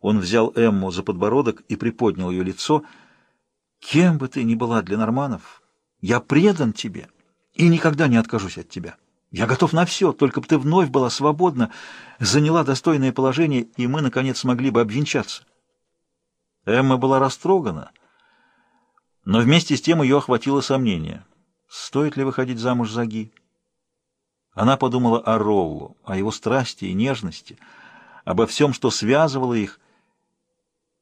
Он взял Эмму за подбородок и приподнял ее лицо. «Кем бы ты ни была для норманов, я предан тебе и никогда не откажусь от тебя. Я готов на все, только бы ты вновь была свободна, заняла достойное положение, и мы, наконец, смогли бы обвенчаться». Эмма была растрогана, но вместе с тем ее охватило сомнение. Стоит ли выходить замуж за Ги? Она подумала о Роллу, о его страсти и нежности, обо всем, что связывало их,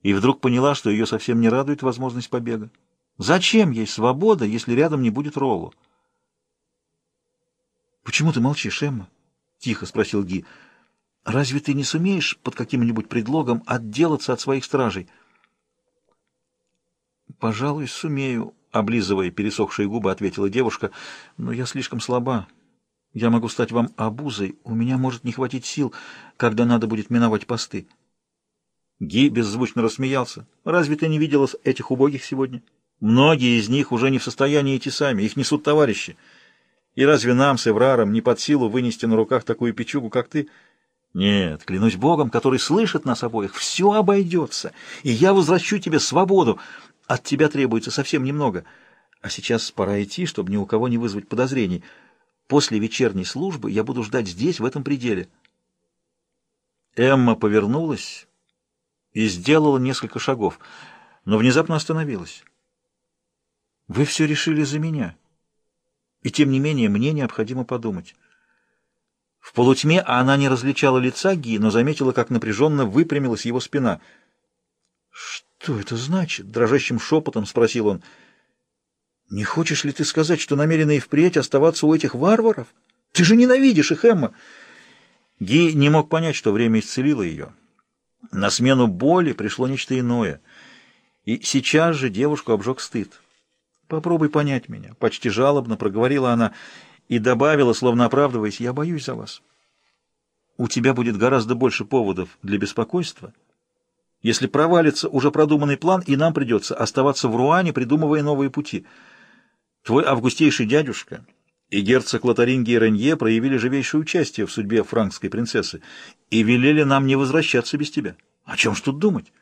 и вдруг поняла, что ее совсем не радует возможность побега. Зачем ей свобода, если рядом не будет Роллу? «Почему ты молчишь, Эмма?» — тихо спросил Ги. «Разве ты не сумеешь под каким-нибудь предлогом отделаться от своих стражей?» «Пожалуй, сумею», — облизывая пересохшие губы, ответила девушка. «Но я слишком слаба. Я могу стать вам обузой. У меня может не хватить сил, когда надо будет миновать посты». Ги беззвучно рассмеялся. «Разве ты не видела этих убогих сегодня? Многие из них уже не в состоянии идти сами, их несут товарищи. И разве нам с Эвраром не под силу вынести на руках такую печугу, как ты?» «Нет, клянусь Богом, который слышит нас обоих, все обойдется, и я возвращу тебе свободу. От тебя требуется совсем немного. А сейчас пора идти, чтобы ни у кого не вызвать подозрений. После вечерней службы я буду ждать здесь, в этом пределе». Эмма повернулась и сделала несколько шагов, но внезапно остановилась. «Вы все решили за меня, и тем не менее мне необходимо подумать». В полутьме она не различала лица Ги, но заметила, как напряженно выпрямилась его спина. «Что это значит?» — дрожащим шепотом спросил он. «Не хочешь ли ты сказать, что намерена и впредь оставаться у этих варваров? Ты же ненавидишь их, Эмма!» Ги не мог понять, что время исцелило ее. На смену боли пришло нечто иное. И сейчас же девушку обжег стыд. «Попробуй понять меня», — почти жалобно проговорила она и добавила, словно оправдываясь, «Я боюсь за вас. У тебя будет гораздо больше поводов для беспокойства, если провалится уже продуманный план, и нам придется оставаться в Руане, придумывая новые пути. Твой августейший дядюшка...» и герцог Лотарингий и Ренье проявили живейшее участие в судьбе франкской принцессы и велели нам не возвращаться без тебя. О чем ж тут думать?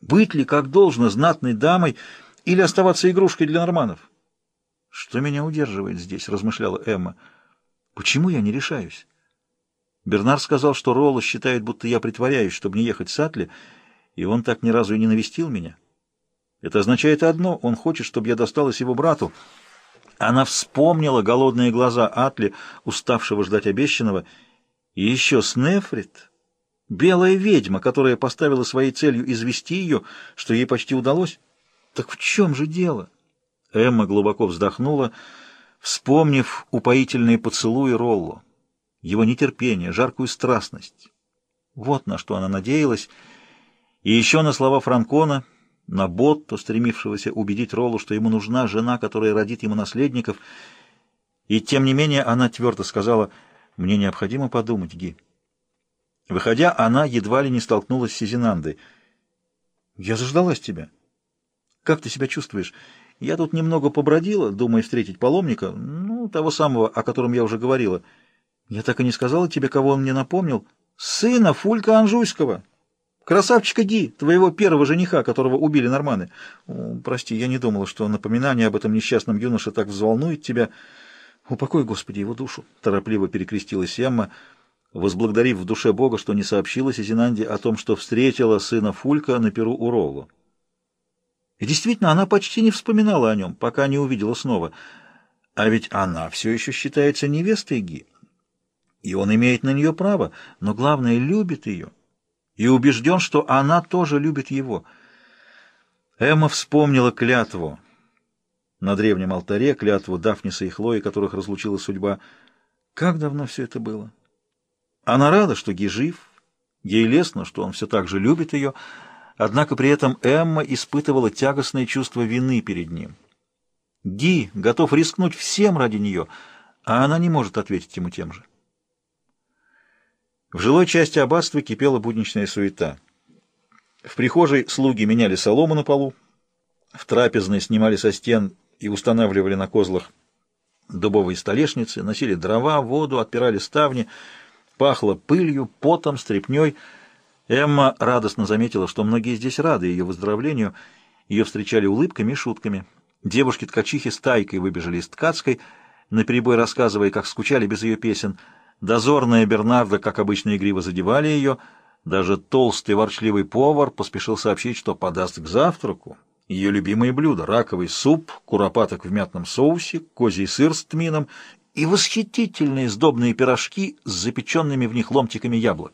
Быть ли, как должно, знатной дамой или оставаться игрушкой для норманов? Что меня удерживает здесь, размышляла Эмма. Почему я не решаюсь? Бернар сказал, что Ролло считает, будто я притворяюсь, чтобы не ехать в Сатле, и он так ни разу и не навестил меня. Это означает одно — он хочет, чтобы я досталась его брату — она вспомнила голодные глаза Атли, уставшего ждать обещанного, и еще Снефрит, белая ведьма, которая поставила своей целью извести ее, что ей почти удалось. Так в чем же дело? Эмма глубоко вздохнула, вспомнив упоительные поцелуи Ролло, его нетерпение, жаркую страстность. Вот на что она надеялась, и еще на слова Франкона — на Ботто, стремившегося убедить Роллу, что ему нужна жена, которая родит ему наследников. И тем не менее она твердо сказала, «Мне необходимо подумать, Ги». Выходя, она едва ли не столкнулась с Сизинандой. «Я заждалась тебя. Как ты себя чувствуешь? Я тут немного побродила, думая встретить паломника, ну, того самого, о котором я уже говорила. Я так и не сказала тебе, кого он мне напомнил. Сына Фулька Анжуйского». Красавчика Ди, твоего первого жениха, которого убили норманы. Прости, я не думала, что напоминание об этом несчастном юноше так взволнует тебя. Упокой, Господи, его душу. Торопливо перекрестилась Эмма, возблагодарив в душе Бога, что не сообщила Сизинанде о том, что встретила сына Фулька на перу у Роллу. И действительно, она почти не вспоминала о нем, пока не увидела снова. А ведь она все еще считается невестой Ги. И он имеет на нее право, но главное, любит ее и убежден, что она тоже любит его. Эмма вспомнила клятву на древнем алтаре, клятву Дафниса и Хлои, которых разлучила судьба. Как давно все это было? Она рада, что Ги жив, ей лестно, что он все так же любит ее, однако при этом Эмма испытывала тягостное чувство вины перед ним. Ги готов рискнуть всем ради нее, а она не может ответить ему тем же. В жилой части аббатства кипела будничная суета. В прихожей слуги меняли солому на полу, в трапезной снимали со стен и устанавливали на козлах дубовые столешницы, носили дрова, воду, отпирали ставни, пахло пылью, потом, стряпней. Эмма радостно заметила, что многие здесь рады ее выздоровлению. Ее встречали улыбками и шутками. Девушки-ткачихи с тайкой выбежали из ткацкой, наперебой рассказывая, как скучали без ее песен. Дозорная Бернарда, как обычно, игриво задевали ее. Даже толстый ворчливый повар поспешил сообщить, что подаст к завтраку ее любимые блюда — раковый суп, куропаток в мятном соусе, козий сыр с тмином и восхитительные сдобные пирожки с запеченными в них ломтиками яблок.